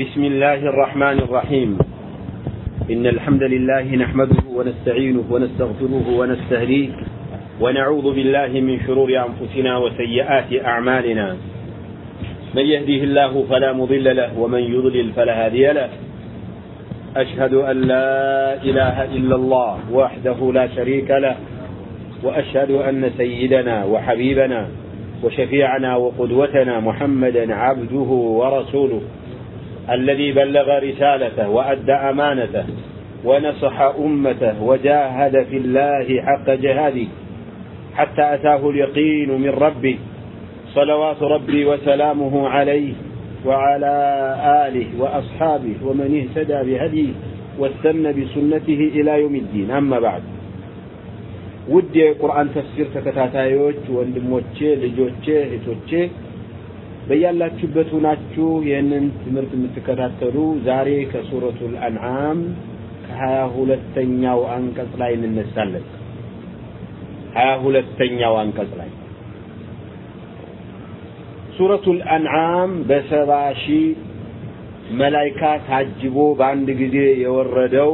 بسم الله الرحمن الرحيم. إن الحمد لله نحمده ونستعينه ونستغفره ونستهديه ونعوذ بالله من شرور أنفسنا وسيئات أعمالنا. من يهديه الله فلا مضل له ومن يضلل فلا هادي له. أشهد أن لا إله إلا الله وحده لا شريك له وأشهد أن سيدنا وحبيبنا وشفيعنا وقدوتنا محمدا عبده ورسوله. الذي بلغ رسالته وأدى أمانته ونصح أمته وجاهد في الله حق جهاده حتى أتاه اليقين من ربه صلوات ربي وسلامه عليه وعلى آله وأصحابه ومن اهتدى بهديه واستنى بسنته إلى يوم الدين. أما بعد ودي قرآن تفسير تكتاتايوش واندموتشي لجوتشي هتوتشي በያላችሁበት ሁናችሁ ይህንን ትምህርት የምትከታተሉ ዛሬ ከሱረቱል አንዓም ከሀያ ሁለተኛው አንቀጽ ላይ እንነሳለን። ሀያ ሁለተኛው አንቀጽ ላይ ሱረቱል አንዓም በሰባ ሺህ መላይካ ታጅቦ በአንድ ጊዜ የወረደው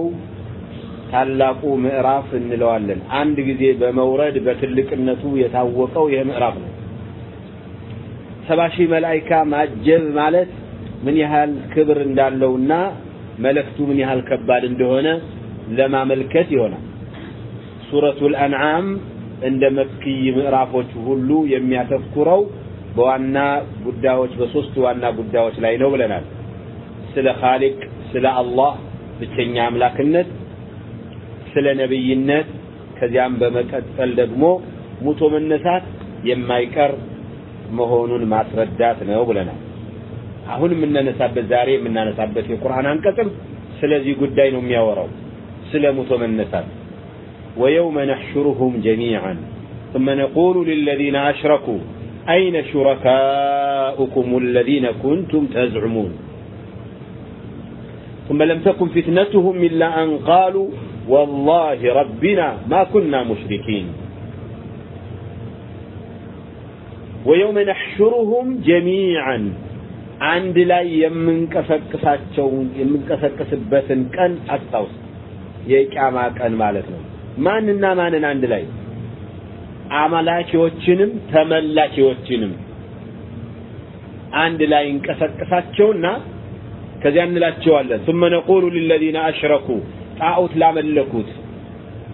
ታላቁ ምዕራፍ እንለዋለን። አንድ ጊዜ በመውረድ በትልቅነቱ የታወቀው ይህ ምዕራፍ ነው። ሰባ ሺህ መላይካ ማጀብ ማለት ምን ያህል ክብር እንዳለውና መልእክቱ ምን ያህል ከባድ እንደሆነ ለማመልከት ይሆናል። ሱረቱል አንዓም እንደ መክይ ምዕራፎች ሁሉ የሚያተኩረው በዋና ጉዳዮች በሶስት ዋና ጉዳዮች ላይ ነው ብለናል። ስለ ኻሊቅ፣ ስለ አላህ ብቸኛ አምላክነት፣ ስለ ነብይነት፣ ከዚያም በመቀጠል ደግሞ ሙቶ መነሳት የማይቀር መሆኑን ማስረዳት ነው ብለናል። አሁን የምናነሳበት ዛሬ የምናነሳበት የቁርአን አንቀጽም ስለዚህ ጉዳይ ነው የሚያወራው ስለ ሙቶ መነሳት ويوم نحشرهم جميعا ثم نقول للذين أشركوا أين شركاؤكم الذين كنتم تزعمون ثم لم تكن فتنتهم إلا أن قالوا والله ربنا ما كنا مشركين ويوم نحشرهم جميعا አንድ ላይ የምንቀሰቅሳቸውን የምንቀሰቅስበትን ቀን አስታውስ። የቂያማ ቀን ማለት ነው። ማንና ማንን አንድ ላይ አመላኪዎችንም ተመላኪዎችንም አንድ ላይ እንቀሰቅሳቸውና ከዚያ እንላቸዋለን ثم نقول للذين أشركوا ጣዖት ላመለኩት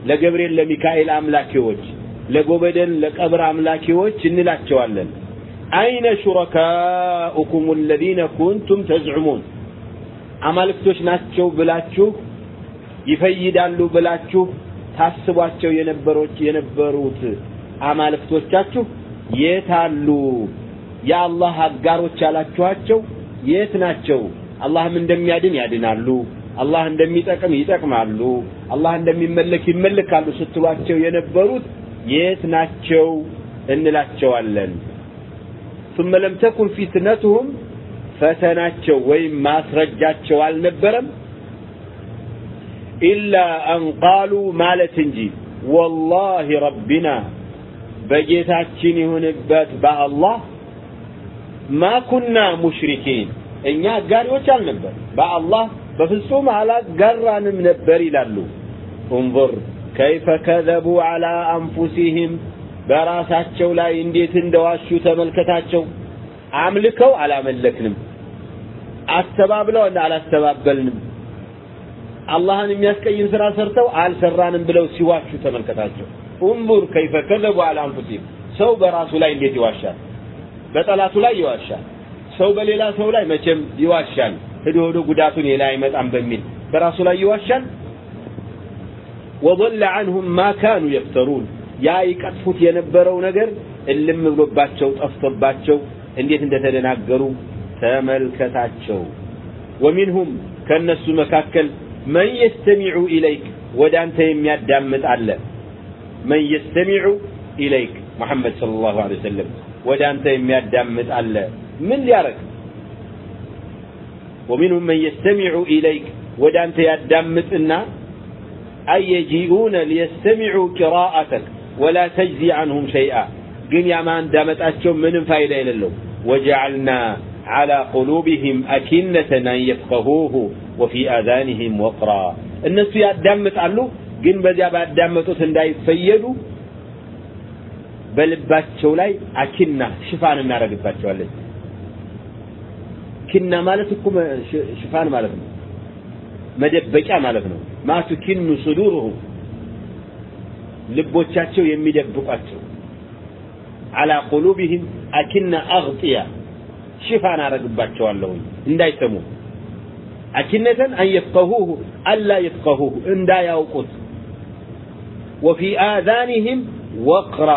ለገብርኤል ለሚካኤል አምላኪዎች ለጎበደን ለቀብር አምላኪዎች እንላቸዋለን አይነ ሹረካኡኩም الذين كنتم تزعمون አማልክቶች ናቸው ብላችሁ ይፈይዳሉ ብላችሁ ታስቧቸው የነበሮች የነበሩት አማልክቶቻችሁ የት አሉ? የአላህ አጋሮች ያላችኋቸው የት ናቸው? አላህም እንደሚያድን ያድናሉ፣ አላህ እንደሚጠቅም ይጠቅማሉ፣ አላህ እንደሚመለክ ይመለካሉ ስትሏቸው የነበሩት የት ናቸው እንላቸዋለን። ثم لم تكن فتنتهم ፈተናቸው ወይም ማስረጃቸው አልነበረም ኢላ አን ቃሉ ማለት እንጂ ወላሂ ረቢና በጌታችን ይሁንበት በአላህ ማ ኩና ሙሽሪኪን እኛ አጋሪዎች አልነበር በአላህ በፍጹም አላጋራንም ነበር ይላሉ። እንظር ከይፈ ከዘቡ ዐላ አንፉሲህም በራሳቸው ላይ እንዴት እንደዋሹ ተመልከታቸው። አምልከው አላመለክንም አስተባብለው አላስተባበልንም። አላህን የሚያስቀይም ስራ ሰርተው አልሰራንም ብለው ሲዋሹ ተመልከታቸው። እንظር ከይፈ ከዘቡ ዐላ አንፉሲህም ሰው በራሱ ላይ እንዴት ይዋሻል? በጠላቱ ላይ ይዋሻል? ሰው በሌላ ሰው ላይ መቼም ይዋሻል? ሄዶ ሄዶ ጉዳቱን ሌላ አይመጣም በሚል በራሱ ላይ ይዋሻል ወضل عنهم ما كانوا يفترون ያ ይቀጥፉት የነበረው ነገር እልም ብሎባቸው ጠፍቶባቸው እንዴት እንደተደናገሩ ተመልከታቸው። ومنهم ከነሱ መካከል من يستمع إليك ወዳንተ የሚያዳምጥ አለ። من يستمع إليك محمد صلى الله عليه وسلم ወዳንተ የሚያዳምጥ አለ። ምን ሊያረግ? ومنهم من يستمع إليك ወዳንተ ያዳምጥና أي يجيئون ليستمعوا قراءتك ولا تجزي عنهم شيئا ግን ያማ እንዳመጣቸው ምንም ፋይዳ የሌለው ወጀዐልና على قلوبهم أكنة أن يفقهوه وفي آذانهم وقرا الناس ያዳምጣሉ ግን በዚያ ባዳመጡት እንዳይፈየዱ በልባቸው ላይ አኪና ሽፋን እናደርግባቸዋለን ኪና ማለት እኮ ሽፋን ማለት ነው መደበቂያ ማለት ነው ማቱ ኪኑ ሱዱሩሁ ልቦቻቸው የሚደብቋቸው። አላ ቁሉቢህም አኪና አግጥያ ሽፋን አረግባቸዋለሁ እንዳይሰሙ። አኪነተን አን የፍቀሁሁ አላ የፍቀሁሁ እንዳያውቁት። ወፊ አዛኒህም ወቅራ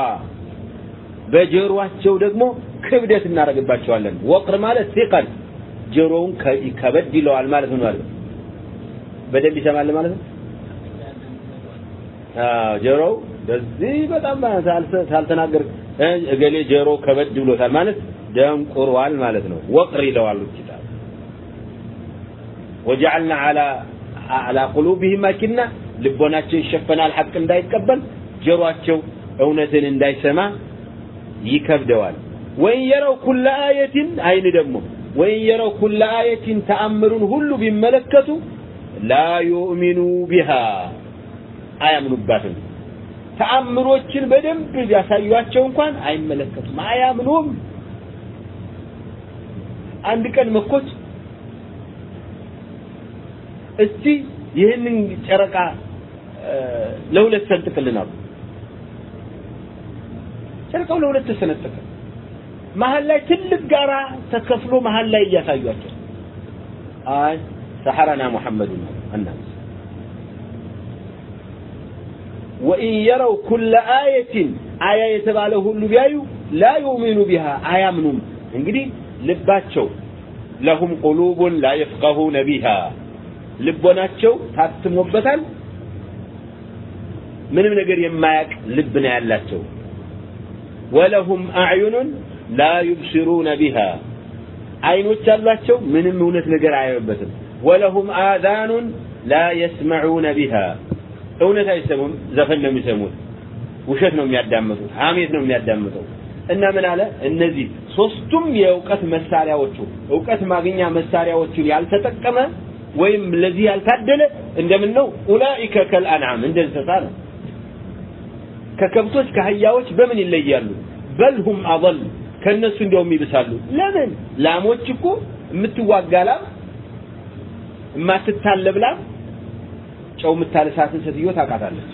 በጆሮአቸው ደግሞ ክብደት እናደርግባቸዋለን። ወቅር ማለት ሲቀል ጆሮውን ከበድ ይለዋል ማለት ነው በደንብ ይሰማል ማለት ነው? ጆሮው በዚህ በጣም ሳልተናገር እገሌ ጆሮ ከበድ ብሎታል ማለት ደንቁሯል ማለት ነው። ወቅር ይለዋል ኪታብ ወጀዐልና ዐላ ዐላ ቁሉቢሂም አኪና ልቦናቸው ይሸፈናል ሐቅ እንዳይቀበል ጆሮአቸው እውነትን እንዳይሰማ ይከብደዋል። ወይን የረው ኩለ አየትን አይን ደግሞ ወይን የረው ኩለ አየትን ተአምሩን ሁሉ ቢመለከቱ ላ ዩእሚኑ ቢሃ አያምኑባትም። ተአምሮችን በደንብ ቢያሳዩቸው እንኳን አይመለከቱም አያምኑም። አንድ ቀን መኮች እስቲ ይህንን ጨረቃ ለሁለት ሰንጥቅልን አሉ ጨረቃው ለሁለት ተሰነጠቀ። መሀል ላይ ትልቅ ጋራ ተከፍሎ መሀል ላይ እያሳዩቸው አይ ሰሐረና ሙሐመድ አናስ። ወኢን የረው ኩለ አየትን አያ የተባለ ሁሉ ቢያዩ ላ ዩእሚኑ ቢሃ አያምኑም። እንግዲህ ልባቸው ለሁም ቁሉቡን ላ የፍቀሁነ ቢሃ ልቦናቸው ታትሞበታል። ምንም ነገር የማያቅ ልብ ነው ያላቸው። ወለሁም አዕዩኑን ላ ዩብሲሩነ ቢሃ አይኖች አሏቸው ምንም እውነት ነገር አያዩበትም ወለሁም አዛኑን ላ የስመዑነ ቢሃ። እውነት አይሰሙም ዘፈን ነው የሚሰሙት ውሸት ነው የሚያዳምጡት ሐሜት ነው የሚያዳምጠው እና ምን አለ? እነዚህ ሶስቱም የእውቀት መሳሪያዎቹ እውቀት ማግኛ መሳሪያዎቹን ያልተጠቀመ ወይም ለዚህ ያልታደለ እንደምን ነው? ኡላኢከ ከልአንዓም። እንደ እንስሳ ነው ከከብቶች ከአህያዎች በምን ይለያሉ? በልሁም አضል ከነሱ እንደውም ይብሳሉ። ለምን? ላሞች እኮ የምትዋጋ ላም የማትታለብ ላም ጨው የምታለሳትን ሴትዮ ታውቃታለች።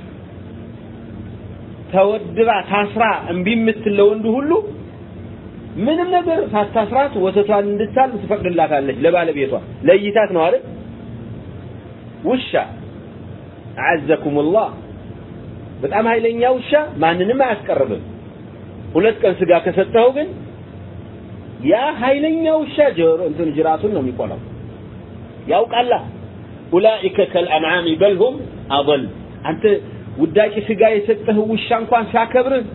ተወድራ ታስራ እምቢ የምትል ለወንዱ ሁሉ ምንም ነገር ሳታስራት ወተቷን እንድታል ትፈቅድላታለች ለባለቤቷ። ለይታት ነው አይደል? ውሻ አዘኩሙላህ በጣም ኃይለኛ ውሻ ማንንም አያስቀርብም። ሁለት ቀን ስጋ ከሰጠው ግን ያ ኃይለኛ ውሻ ጆሮ እንትን ጅራቱን ነው የሚቆላው ያውቃላ። ኡላኢከ ከልአንዓም በልሁም አضል አንተ ውዳቂ ስጋ የሰጠህ ውሻ እንኳን ሲያከብርህ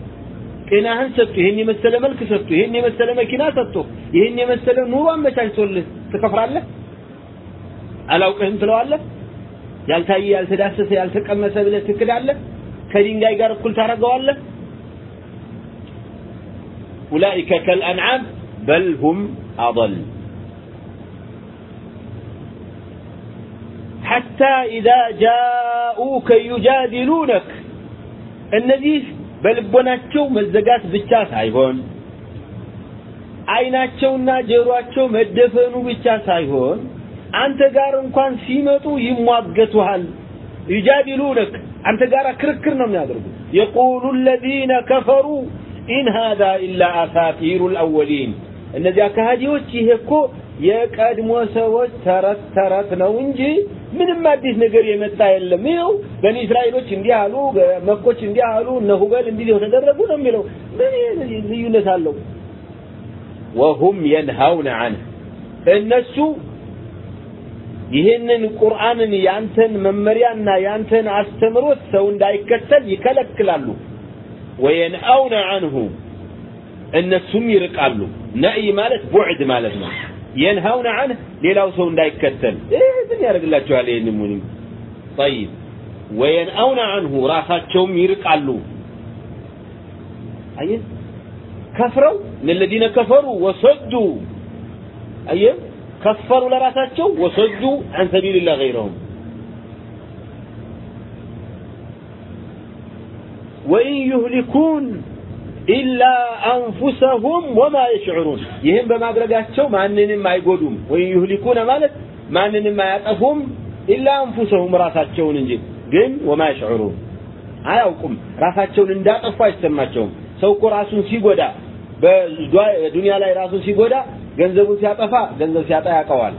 ጤናህን ሰጥቶ ይህን የመሰለ መልክ ሰጥቶ ይህን የመሰለ መኪና ሰጥቶ ይህን የመሰለ ኑሮ አመቻችቶልህ ትከፍራለህ? አላውቅህም ትለዋለህ? ያልታየ ያልተዳሰሰ ያልተቀመሰ ብለህ ትክዳለህ? ከድንጋይ ጋር እኩል ታደርገዋለህ? ኡላኢከ ከልአንዓም በል ሁም አضል حتى إذا جاءوك يجادلونك እነዚህ በልቦናቸው መዘጋት ብቻ ሳይሆን አይናቸውና ጆሮአቸው መደፈኑ ብቻ ሳይሆን አንተ ጋር እንኳን ሲመጡ ይሟገቱሃል ይጃዲሉነክ አንተ ጋር ክርክር ነው የሚያደርጉ የቁሉ الذين كفروا إن هذا إلا أساطير الأولين እነዚያ ከሃዲዎች ይሄ እኮ የቀድሞ ሰዎች ተረት ተረት ነው እንጂ ምንም አዲስ ነገር የመጣ የለም። ይኸው በኒ እስራኤሎች እንዲህ አሉ መኮች እንዲህ አሉ እነ ሁበል እንዲህ ተደረጉ ነው የሚለው። ምን ልዩነት አለው? ወሁም የንሃውነ አንህ እነሱ ይህንን ቁርአንን ያንተን መመሪያና ያንተን አስተምሮት ሰው እንዳይከተል ይከለክላሉ። ወየንአውነ አንሁ እነሱም ይርቃሉ። ነእይ ማለት ቡዕድ ማለት ነው የንሃውነ አንህ ሌላው ሰው እንዳይከተል። ምን ያደርግላቸዋል ይህን ሙኒም ጠይብ። ወየንአውነ አንሁ ራሳቸውም ይርቃሉ። አየህ ከፍረው ለለዚነ ከፈሩ ወሰዱ። አየህ ከፈሩ ለራሳቸው ወሰዱ አን ሰቢልላህ ገይረሁም። ወኢን ዩህሊኩን ኢላ አንፉሰሁም ወማ የሽዑሩን። ይህም በማድረጋቸው ማንንም አይጎዱም። ወይን ዩህሊኩነ ማለት ማንንም አያጠፉም። ኢላ አንፉሰሁም ራሳቸውን እንጂ ግን ወማ የሽዑሩን። አያውቁም። ራሳቸውን እንዳጠፉ አይሰማቸውም። ሰው እኮ ራሱን ሲጎዳ በዱንያ ላይ ራሱን ሲጎዳ ገንዘቡን ሲያጠፋ ገንዘብ ሲያጣ ያውቀዋል።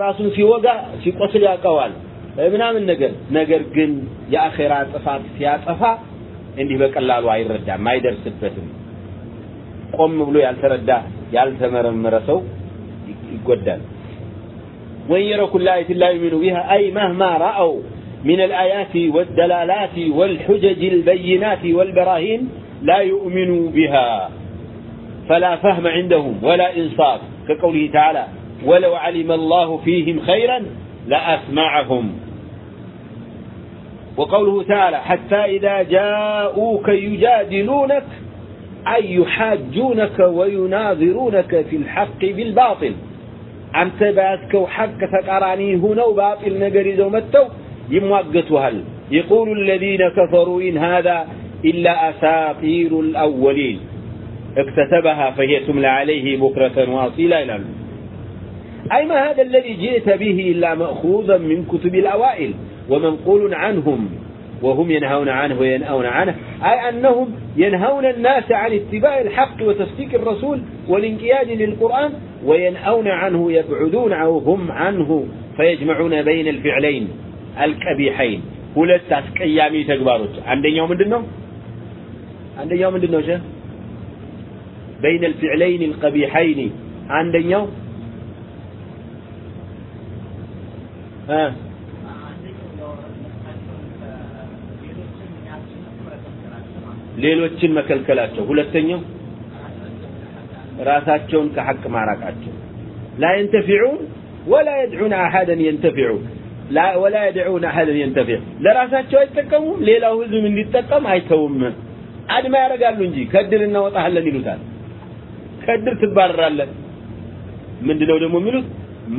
ራሱን ሲወጋ ሲቆስል ያውቀዋል። ምናምን ነገር። ነገር ግን የአኼራ ጥፋት ሲያጠፋ እንዲህ በቀላሉ አይረዳም አይደርስበትም ቆም ብሎ ያልተረዳ ያልተመረመረ ሰው ይጎዳል وإن يروا كل آية لا يؤمنوا بها أي مهما رأوا من الآيات والدلالات والحجج البينات والبراهين لا يؤمنوا بها فلا فهم عندهم ولا إنصاف كقوله تعالى ولو علم الله فيهم خيرا لأسمعهم وقوله تعالى حتى إذا جاءوك يجادلونك أي يحاجونك ويناظرونك في الحق بالباطل. أنت باسكو حق تقراني هنا وباطل نقر زومتو يموقتها يقول الذين كفروا إن هذا إلا أساطير الأولين. اكتتبها فهي تملى عليه بكرة واصيلا إلى أي ما هذا الذي جئت به إلا مأخوذا من كتب الأوائل. ومنقول عنهم وهم ينهون عنه وينأون عنه أي أنهم ينهون الناس عن اتباع الحق وتصديق الرسول والانقياد للقرآن وينأون عنه يبعدون هم عنه فيجمعون بين الفعلين الكبيحين ሁለት አስቀያሚ ተግባሮች አንደኛው ምንድነው አንደኛው ምንድነው ሸህ بين الفعلين القبيحين አንደኛው አ ሌሎችን መከልከላቸው ሁለተኛው ራሳቸውን ከሐቅ ማራቃቸው لا ينتفعون ولا يدعون احدا ينتفع لا ولا يدعون احدا ينتفع ለራሳቸው አይጠቀሙም ሌላው ህዝብ እንዲጠቀም አይተውም አድማ ያደርጋሉ እንጂ ከድር እናወጣለን ይሉታል ከድር ትባረራለህ ምንድነው ደግሞ የሚሉት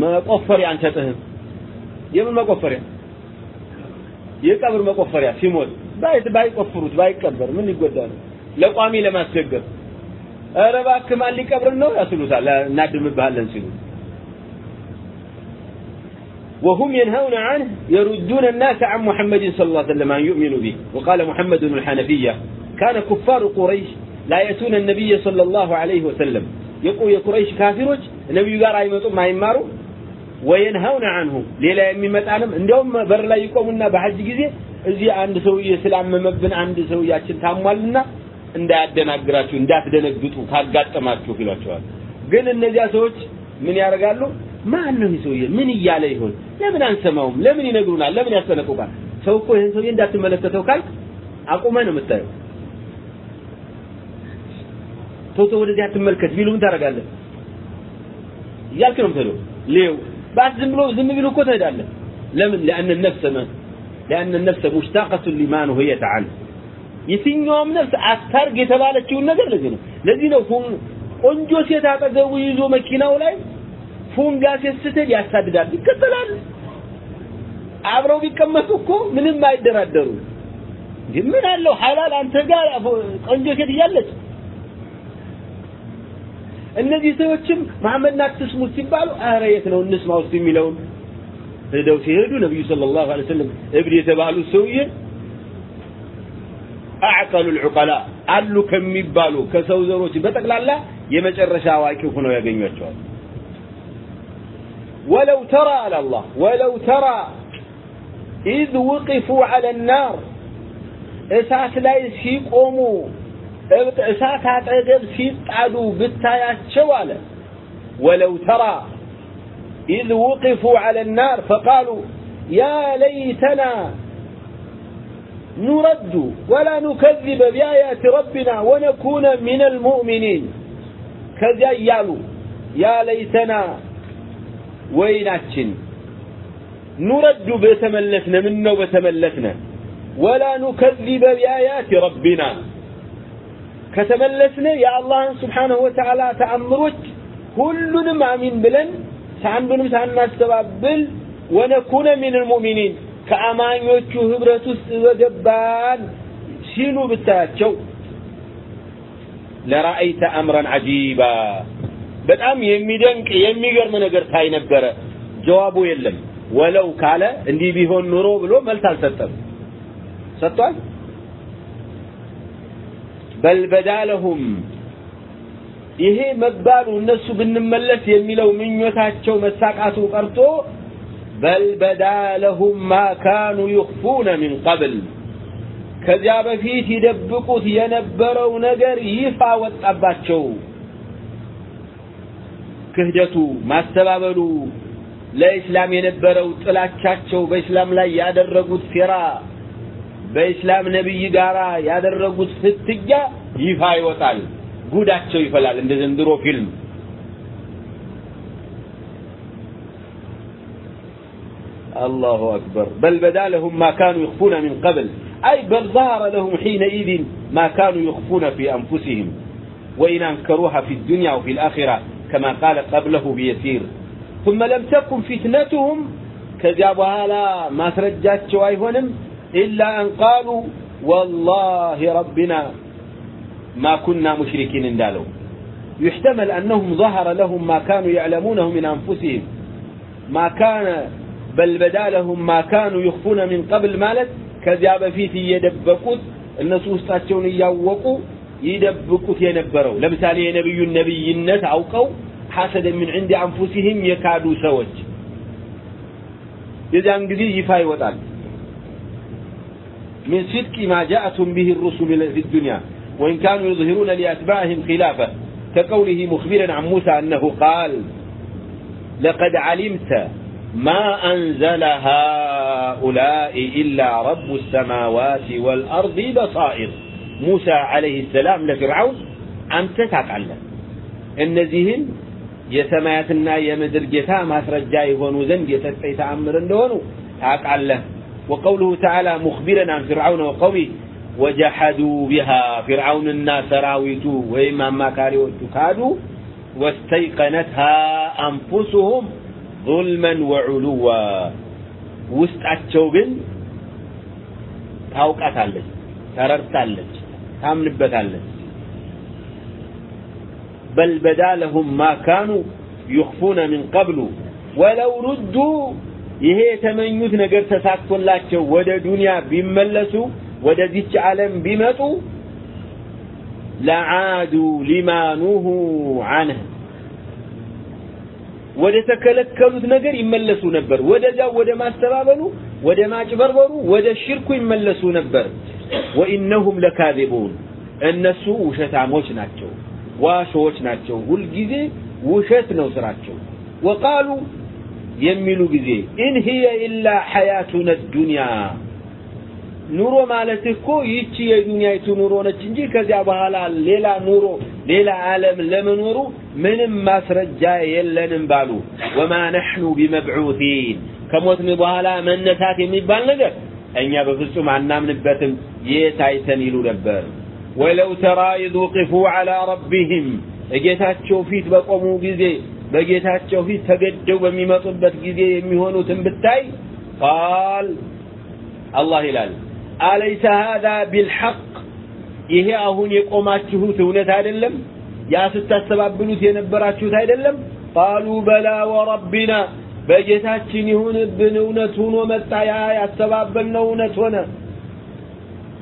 መቆፈሪያ አንሰጥህም የምን መቆፈሪያ የቀብር መቆፈሪያ ሲሞት ባይት بايت بايت قفروت بايت قبر من يقدر ባይቆፍሩት ባይቀበር ምን ይጎዳል? ለቋሚ ለማስቸገር። ኧረ እባክህ ማን ሊቀብርን ነው? ያስሉታል። እናድምብሃለን ሲሉ። وهم ينهون عنه يردون الناس عن محمد صلى الله عليه وسلم أن يؤمنوا به وقال محمد الحنفية كان كفار قريش لا يأتون النبي صلى الله عليه وسلم يقول يا قريش كافر النبي قال يمطوا ما يمارو وينهون عنه ليلا يمي متعلم عندهم بر لا يقومون بحج جزيه እዚህ አንድ ሰውዬ ስላመመብን አንድ ሰውያችን ታሟልና እንዳያደናግራችሁ እንዳትደነግጡ ካጋጠማችሁ ይሏቸዋል። ግን እነዚያ ሰዎች ምን ያደርጋሉ? ማን ነው ይህ ሰውዬ? ምን እያለ ይሆን? ለምን አንሰማውም? ለምን ይነግሩናል? ለምን ያስጠነቅቁናል? ሰው እኮ ይህን ሰውዬ እንዳትመለከተው ካልክ አቁመ ነው የምታየው። ቶቶ ወደዚህ አትመልከት ቢሉ ምን ታደርጋለህ? እያልክ ነው የምትሄደው። ሌው ባት ዝም ብሎ ዝም ቢሉ እኮ ትሄዳለህ። ለምን? ለአን ነፍሰ لأن النفس مشتاقة لما نهيت عنه የትኛውም ነፍስ አታርግ የተባለችውን ነገር ለዚህ ነው ለዚህ ነው ቆንጆ ሴት አጠገቡ ይዞ መኪናው ላይ ፉንጋ ሴት ስትሄድ ያሳድዳል ይከተላል አብረው ቢቀመጡ እኮ ምንም አይደራደሩ እንጂ ምን አለው ሐላል አንተ ጋር ቆንጆ ሴት እያለች እነዚህ ሰዎችም መሐመድን አትስሙት ሲባሉ ኧረ የት ነው እንስማ ውስጥ የሚለውን هدو سيهدو نبي صلى الله عليه وسلم ابن يتبالو السوية اعقل العقلاء قالوا كم يبالو كسو زروتي بتك لالا يمج الرشاة وايكو كنو يقنو يتشوال ولو ترى على الله ولو ترى إذ وقفوا على النار إساس لا يسيب أمو إساس هات عقب سيب قالوا بتايات شوالا ولو ترى إذ وقفوا على النار فقالوا يا ليتنا نرد ولا نكذب بآيات ربنا ونكون من المؤمنين. كذا يالو يا ليتنا ويناتشن نرد بتملتنا منا بتملتنا ولا نكذب بآيات ربنا. كتملتنا يا الله سبحانه وتعالى تأمرك كل ما من بلن አንዱንም ሳናስተባብል ወነኩነ ሚን ልሙእሚኒን ከአማኞቹ ህብረት ውስጥ በገባን ሲሉ ብታያቸው ለራአይተ አምረን አጂባ በጣም የሚደንቅ የሚገርም ነገር ታይ ነበረ። ጀዋቡ የለም። ወለው ካለ እንዲህ ቢሆን ኑሮ ብሎ መልስ አልሰጠም። ሰጥቷል? በል በዳለሁም ይሄ መባሉ እነሱ ብንመለስ የሚለው ምኞታቸው መሳቃቱ ቀርቶ በል በዳለሁም ማ ካኑ ዩኽፉነ ሚን ቀብል። ከዚያ በፊት ይደብቁት የነበረው ነገር ይፋ ወጣባቸው። ክህደቱ ማስተባበሉ ለኢስላም የነበረው ጥላቻቸው በኢስላም ላይ ያደረጉት ሴራ በኢስላም ነብይ ጋራ ያደረጉት ፍትያ ይፋ ይወጣል ጉዳቸው ይፈላል እንደ ዘንድሮ ፊልም الله أكبر بل بدا لهم ما كانوا يخفون من قبل أي بل ظهر لهم حينئذ ما كانوا يخفون في أنفسهم وإن أنكروها في الدنيا وفي الآخرة كما قال قبله بيسير ثم لم تكن فتنتهم كذابها لا ما ترجات شوايهنم إلا أن قالوا والله ربنا ما كنا مشركين اندالوا يحتمل أنهم ظهر لهم ما كانوا يعلمونه من أنفسهم ما كان بل بدا لهم ما كانوا يخفون من قبل مالت ከዚያ በፊት እየደበቁት እነሱ ውስጣቸውን እያወቁ ይደብቁት የነበረው ለምሳሌ የነብዩን ነብይነት አውቀው ሐሰደ ምን عند አንፉሲህም የካዱ ሰዎች የዚያን ጊዜ ይፋ ይወጣል من صدق ما جاءتهم به الرسل في الدنيا وإن كانوا يظهرون لأتباعهم خلافه كقوله مخبرا عن موسى أنه قال لقد علمت ما أنزل هؤلاء إلا رب السماوات والأرض بصائر موسى عليه السلام لفرعون أنت تعقل እነዚህን የሰማያትና የምድር ጌታ ማስረጃ የሆኑ ዘንድ የሰጠኝ ተአምር እንደሆኑ ታውቃለህ وقوله تعالى مخبرا عن فرعون وقومه وجحدوا بها فرعون الناس راويتو وإما ما كاريوتو كادوا واستيقنتها أنفسهم ظلما وعلوا ውስጣቸው ግን ታውቃታለች ተረድታለች ታምንበታለች بل بدا لهم ما كانوا يخفون من قبل ولو ردوا ይሄ የተመኙት ነገር ተሳክቶላቸው ወደ ዱንያ ቢመለሱ ወደዚች ዓለም ቢመጡ ለዓዱ ሊማ ኑሁ ዐንህ። ወደ ተከለከሉት ነገር ይመለሱ ነበር። ወደዚያው ወደ ማስተባበሉ ወደ ማጭበርበሩ ወደ ሽርኩ ይመለሱ ነበር። وإنهم لكاذبون። እነሱ ውሸታሞች ናቸው ዋሾዎች ናቸው። ሁልጊዜ ውሸት ነው ስራቸው። وقالوا የሚሉ ጊዜ إن هي إلا حياتنا الدنيا ኑሮ ማለት እኮ ይቺ የዱንያይቱ ኑሮ ነች እንጂ ከዚያ በኋላ ሌላ ኑሮ ሌላ ዓለም ለመኖሩ ምንም ማስረጃ የለንም ባሉ። ወማ ነሕኑ ቢመብዑቲን ከሞትን በኋላ መነሳት የሚባል ነገር እኛ በፍጹም አናምንበትም። የት አይተን ይሉ ነበር? ወለው ተራ ኢዝ ውቂፉ ዐላ ረቢህም እጌታቸው ፊት በቆሙ ጊዜ በጌታቸው ፊት ተገደው በሚመጡበት ጊዜ የሚሆኑትን ብታይ ቃል አላህ ይላል አለይሰ ሃዛ ቢልሐቅ ይሄ አሁን የቆማችሁት እውነት አይደለም ያ ስታስተባብሉት የነበራችሁት አይደለም ቃሉ በላ ወረቢና በጌታችን ይሁንብን እውነት ሆኖ መጣ ያ ያስተባበልነው እውነት ሆነ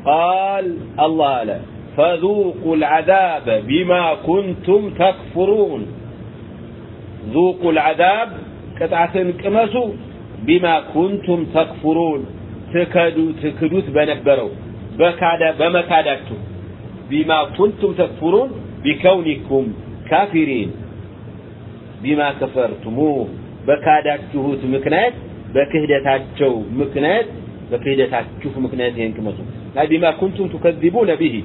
ቃል አላህ አለ فذوقوا العذاب بما كنتم تكفرون ذوقوا العذاب قطعة قمسوا بما كنتم تكفرون ትክዱት በነበረው በካዳ በመካዳችሁ ቢማ ኩንቱም ተክፉሩን ቢከውኒኩም ካፊሪን ቢማ ከፈርቱሙ በካዳችሁት ምክንያት በክህደታቸው ምክንያት በክህደታችሁ ምክንያት ይህን ቅመሱ ቢማ ኩንቱም ትከዚቡነ ብሂ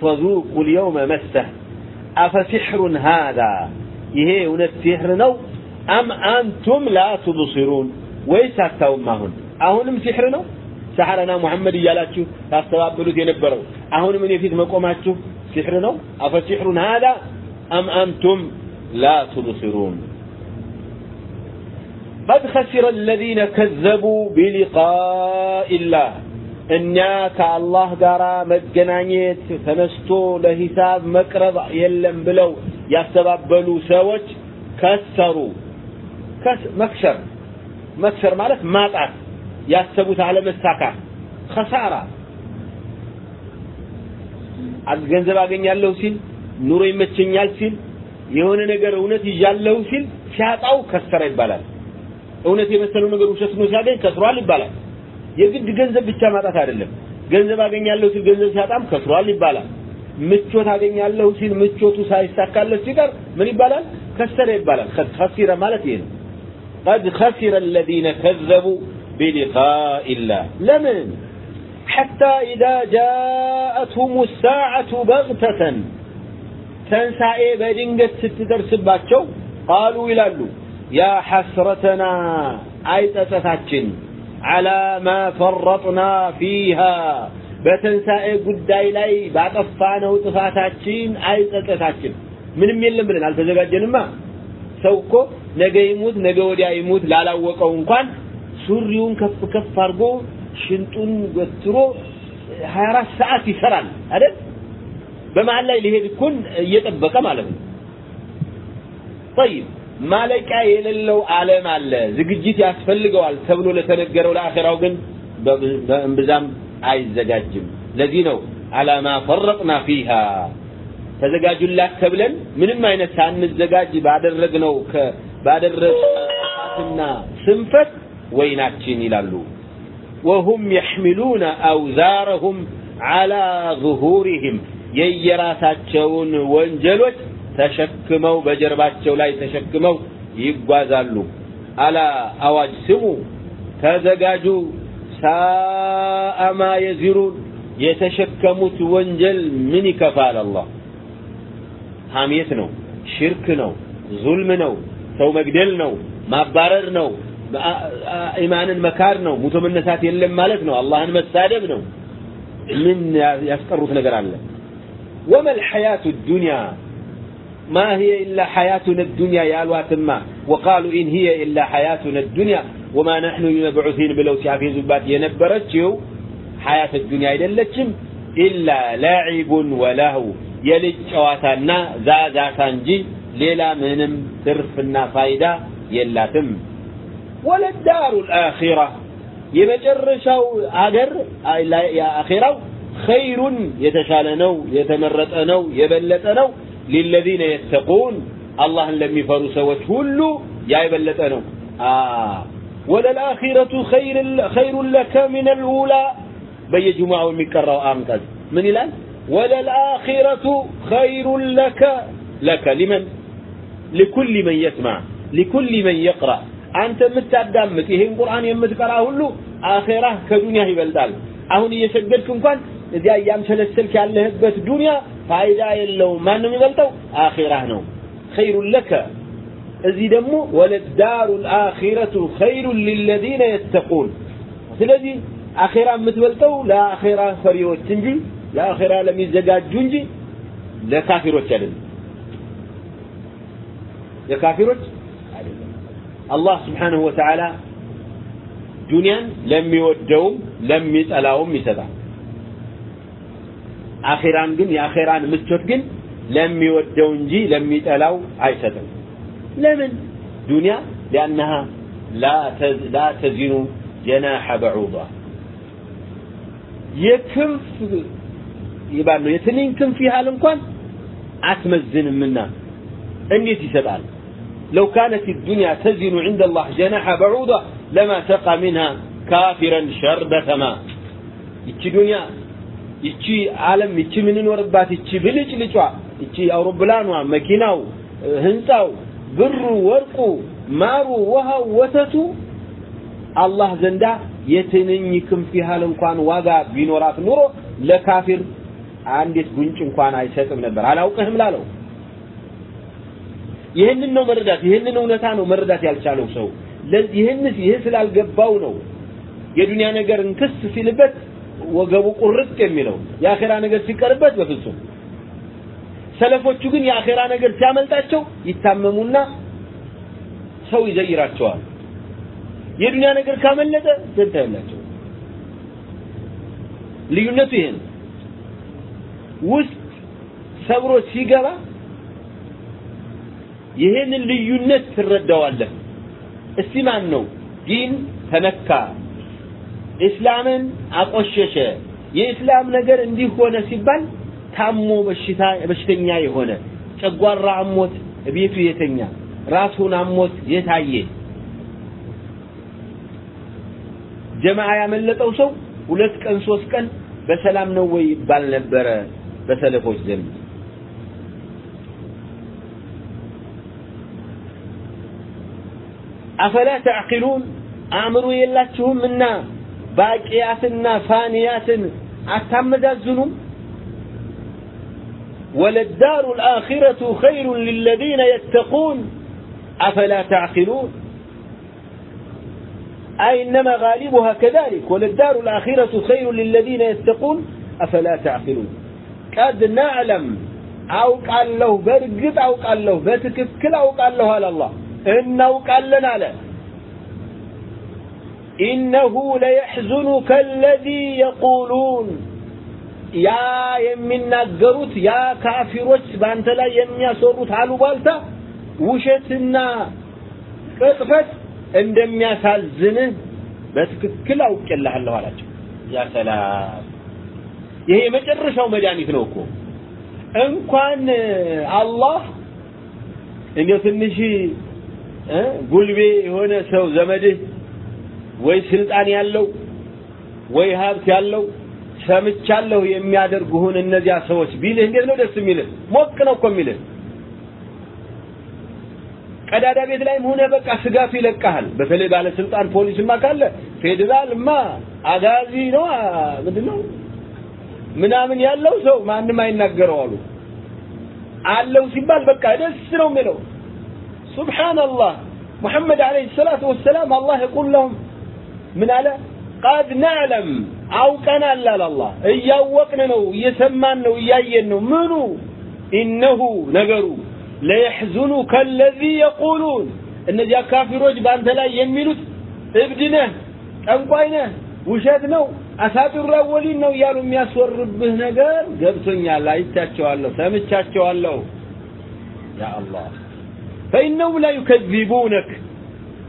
فذوقوا اليوم مسه أفسحر هذا ይሄ እውነት ሲህር ነው አም አንቱም ላ ትብሲሩን ወይስ አታውማሁን አሁንም ሲሕር ነው ሰሐረና ሙሐመድ እያላችሁ ታስተባብሉት የነበረው አሁንም እኔ ፊት መቆማችሁ ሲሕር ነው አፈሲሕሩን ሃዳ أم أنتم لا تبصرون قد خسر الذين كذبوا بلقاء الله እኛ ከአላህ ጋር መገናኘት ተነስቶ ለሂሳብ መቅረብ የለም ብለው ያስተባበሉ ሰዎች ከሰሩ መክሰር መክሰር ማለት ማጣት ያሰቡት አለመሳካት ከሳራ ገንዘብ አገኛለሁ ሲል ኑሮ ይመቸኛል ሲል የሆነ ነገር እውነት ይዣለሁ ሲል ሲያጣው ከሰረ ይባላል እውነት የመሰለው ነገር ውሸት ነው ሲያገኝ ከስሯል ይባላል የግድ ገንዘብ ብቻ ማጣት አይደለም ገንዘብ አገኛለሁ ሲል ገንዘብ ሲያጣም ከስሯል ይባላል ምቾት አገኛለሁ ሲል ምቾቱ ሳይሳካለት ሲቀር ምን ይባላል ከሰረ ይባላል ከሲረ ማለት ይሄ ነው قد خسر الذين كذبوا بلقاء الله لمن حتى إذا جاءتهم الساعة بغتة تنسى بدنجة ستدرسباتشو قالوا إلى يا حسرتنا أي تتفاتشن على ما فرطنا فيها በትንሣኤ ጉዳይ ላይ ባጠፋነው ጥፋታችን አይጸጸታችን ምንም የለም ብለን አልተዘጋጀንማ ሰው እኮ ነገ ይሙት ነገ ወዲያ ይሙት ላላወቀው እንኳን ሱሪውን ከፍ ከፍ አድርጎ ሽንጡን ገትሮ 24 ሰዓት ይሰራል አይደል በመሀል ላይ ሊሄድ እኮን እየጠበቀ ማለት ነው طيب ማለቂያ የሌለው ዓለም አለ ዝግጅት ያስፈልገዋል ተብሎ ለተነገረው ለአኺራው ግን በእምብዛም አይዘጋጅም ለዚህ ነው አላማ ፈረጥና ፊሃ ተዘጋጁላት ተብለን ምንም አይነት ሳንዘጋጅ ባደረግነው ባደረግና ስንፈት ወይናችን ይላሉ። ወሁም የሕሚሉነ አውዛረሁም አላ ዙሁሪህም የየራሳቸውን ወንጀሎች ተሸክመው በጀርባቸው ላይ ተሸክመው ይጓዛሉ። አላ አዋጅ ስሙ ተዘጋጁ ሳአማ የዚሩን የተሸከሙት ወንጀል ምን ይከፋል አላህ? ሐሜት ነው ሽርክ ነው ዙልም ነው ሰው መግደል ነው ማባረር ነው። ኢማንን መካር ነው ሙቶ መነሳት የለም ማለት ነው አላህን መሳደብ ነው ምን ያስቀሩት ነገር አለ وما الحياة الدنيا ما هي إلا حياتنا الدنيا يا الواتما وقالوا إن هي إلا حياتنا الدنيا وما نحن مبعوثين بلو سيافي زبات ينبرتشو حياة الدنيا إذا لتشم إلا لاعب ولهو يلج شواتنا زازاتا እንጂ ሌላ ምንም ትርፍና ፋይዳ የላትም ወለዳሩ الآخرة የመጨረሻው አገር የአኺራው ኸይሩን የተሻለ ነው የተመረጠ ነው የበለጠ ነው ሊለዚነ የተቁን አላህን ለሚፈሩ ሰዎች ሁሉ ያ የበለጠ ነው ወለልአኺረቱ ኸይሩን ለከ ምን ልኡላ በየጁማው የሚቀራው አንቀጽ ምን ይላል ወለልአኺረቱ ኸይሩን ለከ ለከ ሊመን لكل من يسمع لكل من يقرأ አንተ የምታዳምጥ ይሄን ቁርአን የምትቀራ ሁሉ አኼራህ ከዱንያ ይበልጣል። አሁን እየሰገድክ እንኳን እዚያ እያምሰለሰልክ ያለህበት ዱንያ ፋይዳ የለውም። ማን ነው የሚበልጠው አኺራህ ነው። ኸይሩን ለከ። እዚህ ደግሞ ወለዳሩ ልአኺረቱ ኸይሩን ሊለዚነ የተቁን። ስለዚህ አኼራ የምትበልጠው ለአኼራ ፈሪዎች እንጂ ለአኼራ ለሚዘጋጁ እንጂ ለካፊሮች አይደለም። ለካፊሮች አላህ ስብሓንሁ ወተዓላ ዱንያን ለሚወደውም ለሚጠላውም ይሰጣል። አኼራን ግን የአኼራን ምቾት ግን ለሚወደው እንጂ ለሚጠላው አይሰጥም። ለምን? ዱንያ ሊአነሃ ላ ተዚኑ ጀናሐ በዑዳ የክንፍ ይባል ነው። የትንኝ ክንፍ ያህል እንኳን አትመዝንምና እንዴት ይሰጣል لو كانت الدنيا تزن عند الله جناح بعوضة لما سقى منها كافرا شربة ماء ይቺ ዱንያ ይቺ ዓለም ይቺ የምንኖርባት ይቺ ብልጭ ልጯ ይቺ አውሮፕላኗ መኪናው ህንፃው ብሩ ወርቁ ማሩ ውሃው ወተቱ አላህ ዘንዳ የትንኝ ክንፍ ያህል እንኳን ዋጋ ቢኖራት ኑሮ ለካፊር አንዲት ጉንጭ እንኳን አይሰጥም ነበር አላውቅህም ላለው ይህንን ነው መረዳት ይህንን እውነታ ነው መረዳት ያልቻለው ሰው። ይህንስ ይህ ስላልገባው ነው የዱንያ ነገር እንክስ ሲልበት ወገቡ ቁርጥ የሚለው። የአኼራ ነገር ሲቀርበት በፍጹም። ሰለፎቹ ግን የአኼራ ነገር ሲያመልጣቸው ይታመሙና ሰው ይዘይራቸዋል። የዱንያ ነገር ካመለጠ ያላቸው ልዩነቱ ይሄ ነው። ውስጥ ሰብሮ ሲገባ ይሄንን ልዩነት ትረዳዋለህ። እስቲ ማን ነው ዲን ተነካ እስላምን አቆሸሸ የእስላም ነገር እንዲህ ሆነ ሲባል ታሞ በሽታ በሽተኛ የሆነ ጨጓራ አሞት ቤቱ የተኛ ራሱን አሞት የታየ። ጀማዓ ያመለጠው ሰው ሁለት ቀን ሶስት ቀን በሰላም ነው ወይ ይባል ነበረ በሰለፎች ዘንድ أفلا تعقلون؟ أمروا يلاتهم منا. باقياتنا فانياتنا. أتمدزنوا وللدار الآخرة خير للذين يتقون. أفلا تعقلون؟ أي إنما غالبها كذلك. وللدار الآخرة خير للذين يتقون. أفلا تعقلون؟ قد نعلم. أو قال له برقب أو قال له بتكفكل أو قال له الله. እናውቃለን አለ። ኢነሁ ለየሕዙኑከ አለዚ የቁሉን ያ የሚናገሩት ያ ካፊሮች በአንተ ላይ የሚያሰሩት አሉባልታ ውሸትና ቅጥፈት እንደሚያሳዝንህ በትክክል አውቄልሃለሁ አላቸው። ያ ሰላም! ይሄ የመጨረሻው መድኃኒት ነው እኮ። እንኳን አላህ እንዲያው ትንሽ ጉልቤ የሆነ ሰው ዘመድህ ወይ ስልጣን ያለው ወይ ሀብት ያለው ሰምቻለሁ የሚያደርጉህን እነዚያ ሰዎች ቢልህ እንዴት ነው ደስ የሚልህ? ሞቅ ነው እኮ የሚልህ። ቀዳዳ ቤት ላይም ሆነ በቃ ስጋቱ ይለቃሃል በተለይ ባለስልጣን ፖሊስማ ካለ ፌዴራልማ አጋዚ ነው ምንድን ነው ምናምን ያለው ሰው ማንም አይናገረው አሉ። አለው ሲባል በቃ ደስ ነው የሚለው ሱብሓንላህ ሙሐመድ አለይሂ ሰላቱ ወሰላም አላህ የቁል ለሁም ምን አለ قد نعلم አውቀናል አለ አላህ እያወቅን ነው እየሰማን ነው እያየን ነው ምኑ ኢነሁ ነገሩ ለየሕዙኑከ አለዚ የቁሉን እነዚያ ካፊሮች በአንተ ላይ የሚሉት እብድ ነህ ጠንቋይ ነህ ውሸት ነው አሳጢሩ አወሊን ነው እያሉ የሚያስወርብህ ነገር ገብቶኛል አይቻቸዋለሁ ሰምቻቸዋለሁ ያ አላህ ፈኢነሁም ላ ዩከዚቡነክ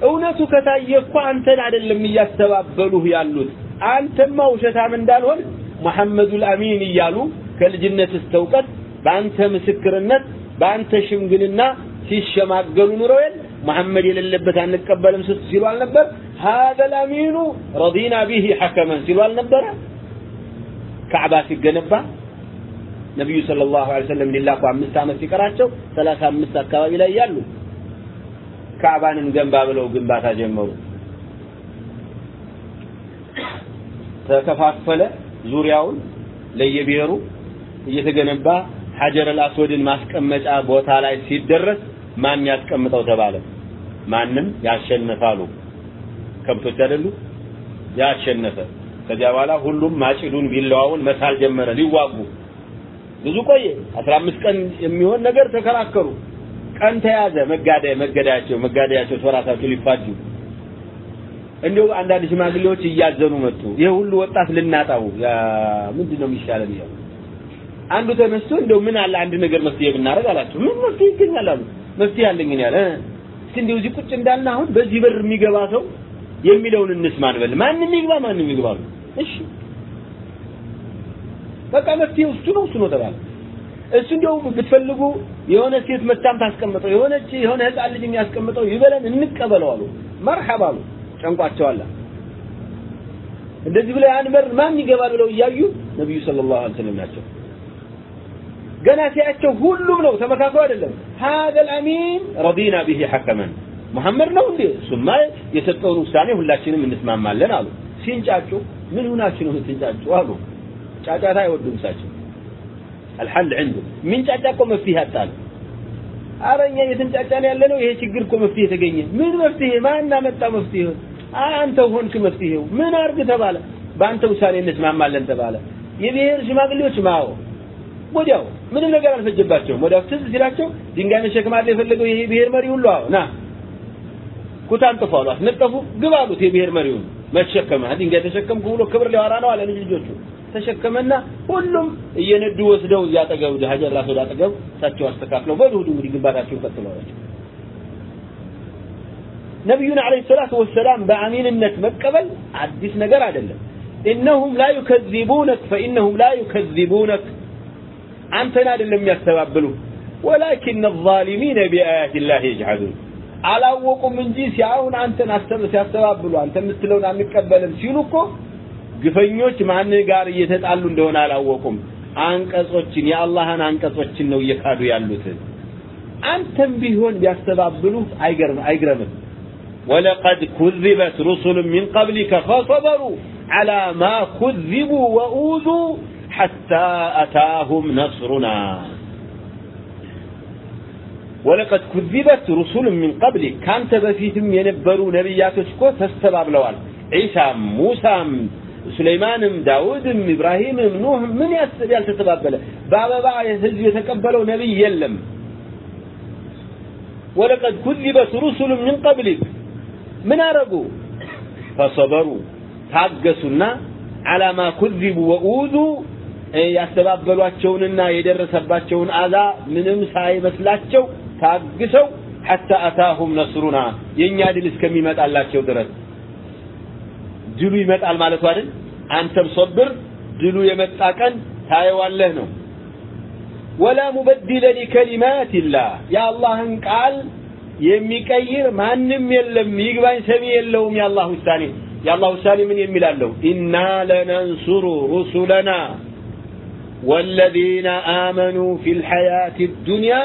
እውነቱ ከታየ እኮ አንተን አይደለም እያስተባበሉህ ያሉት አንተማ ውሸታም እንዳልሆን መሐመዱል አሚን እያሉ ከልጅነት እስከ እውቀት በአንተ ምስክርነት በአንተ ሽምግልና ሲሸማገሉ ኑረው የለ መሐመድ የሌለበት አንቀበልም ሲሉ አልነበር هذا الأمين رضينا به حكما ሲሉ አልነበረ ካዕባ ሲገነባ ነቢዩ ሰለላሁ ዐለይሂ ወሰለም ሊላኩ አምስት ዓመት ሲቀራቸው ሰላሳ አምስት አካባቢ ላይ ያሉ ካዕባንን ገንባ ብለው ግንባታ ጀመሩ። ተከፋፈለ። ዙሪያውን ለየብሔሩ እየተገነባ ሐጀር አልአስወድን ማስቀመጫ ቦታ ላይ ሲደረስ ማን ያስቀምጠው ተባለ? ማንም ያሸነፋሉ ከብቶች አይደሉ? ያሸነፈ። ከዚያ በኋላ ሁሉም ማጭዱን ቢላዋውን መሳል ጀመረ። ሊዋጉ ብዙ ቆየ። 15 ቀን የሚሆን ነገር ተከራከሩ። ቀን ተያዘ። መጋዳይ መገዳያቸው መጋዳያቸው ሶራታቸው ሊፋጁ። እንዲሁ አንዳንድ ሽማግሌዎች እያዘኑ መጡ። ይሄ ሁሉ ወጣት ልናጣው ምንድነው የሚሻለን ይላል አንዱ ተነስቶ እንደው ምን አለ አንድ ነገር መፍትሄ ብናደርግ አላቸው። ምን መፍትሄ ይገኛል አሉ። መፍትሄ አለኝ ያለ እስቲ እዚህ ቁጭ እንዳልና አሁን በዚህ በር የሚገባ ሰው የሚለውን እንስማ እንበል። ማንም ይግባ ማንም ይግባ እሺ በቃ መፍትሄ እሱ ነው እሱ ነው ተባለ። እሱ እንደው ብትፈልጉ የሆነ ሴት መታም ታስቀምጠው የሆነች የሆነ ህፃን ልጅ የሚያስቀምጠው ይበለን እንቀበለው አሉ። መርሐባ አሉ። ጨንቋቸዋል። እንደዚህ ብለው ያን በር ማን ይገባል ብለው እያዩ ነብዩ ሰለላሁ ዐለይሂ ወሰለም ናቸው። ገና ሲያቸው ሁሉም ነው ተመካክሮ አይደለም። ሀደል አሚን ረዲና ቢሂ ሐከመን መሐመድ ነው እንዴ? እሱማ የሰጠውን ውሳኔ ሁላችንም እንስማማለን አሉ። ሲንጫጩ ምን ሆናችሁ ነው የምትንጫጩ አሉ። ጫጫታ አይወዱም እሳቸው الحل عنده من ጫጫ እኮ መፍትሄ አጣል አረኛ እየተንጫጫን ያለ ነው ይሄ ችግር እኮ መፍትሄ ተገኘ ምን መፍትሄ ማን አመጣ መፍትሄ አንተ ሆንክ መፍትሄው ምን አርግ ተባለ በአንተ ውሳኔ እንስማማለን ተባለ የብሔር ሽማግሌዎች ማው ወዲያው ምንም ነገር አልፈጀባቸውም ወዲያው ትዝ ሲላቸው ድንጋይ መሸከም አለ የፈለገው ይሄ ብሔር መሪ ሁሉ አዎ ና ኩታን ጥፉ አሏት ነጠፉ ግባ አሉት የብሔር መሪውን መሸከመ ድንጋይ ተሸከምኩ ብሎ ክብር ሊያወራ ነው አለ ልጅ ልጆቹ ተሸከመና ሁሉም እየነዱ ወስደው እዚያ አጠገብ ሀጀር ራስ ወደ አጠገብ እሳቸው አስተካክለው በሉ ሂዱ እንግዲህ ግንባታቸውን ቀጥሉ አላቸው عليه الصلاة والسلام በአሚንነት መቀበል አዲስ ነገር አይደለም። إنهم لا يكذبونك فإنهم لا يكذبونك። አንተን አይደለም የሚያስተባብሉ ولكن الظالمين بآيات الله يجحدون አላወቁም እንጂ ሲያሁን አንተን ሲያስተባብሉ አንተ የምትለውን አንቀበልም ሲሉ እኮ ግፈኞች ማን ጋር እየተጣሉ እንደሆነ አላወቁም አንቀጾችን የአላህን አንቀጾችን ነው እየካዱ ያሉት አንተም ቢሆን ቢያስተባብሉ አይገርም አይግረምም ولقد كذبت رسل من قبلك فصبروا على ما كذبوا وأوذوا حتى أتاهم نصرنا ولقد كذبت رسل من قبلك كانت بفيتم ينبروا نبياتك تستباب لوال عيسى موسى سليمانم داودم إبراهيمم نوح من يسب ያልተተባበለ በአበባ ህዝብ የተቀበለው ነቢይ የለም ولقد كذبت رسل من قبلك ምን አረጉ ፈሰበሩ ታገሱና على ما كذبوا وأوذوا ያስተባበሏቸውንና የደረሰባቸውን አዛ ምንም ሳይመስላቸው ታግሰው حتى أتاهم نصرنا የኛ ድል እስከሚመጣላቸው ድረስ ድሉ ይመጣል ማለቱ አይደል አንተም ሶብር ድሉ የመጣ ቀን ታየዋለህ ነው ወላ ሙበድለ ሊከሊማት ላህ የአላህን ቃል የሚቀይር ማንም የለም ይግባኝ ሰሚ የለውም የአላህ ውሳኔ የአላህ ውሳኔ ምን የሚላለው ኢና ለነንሱሩ ሩሱለና والذين آمنوا في الحياة الدنيا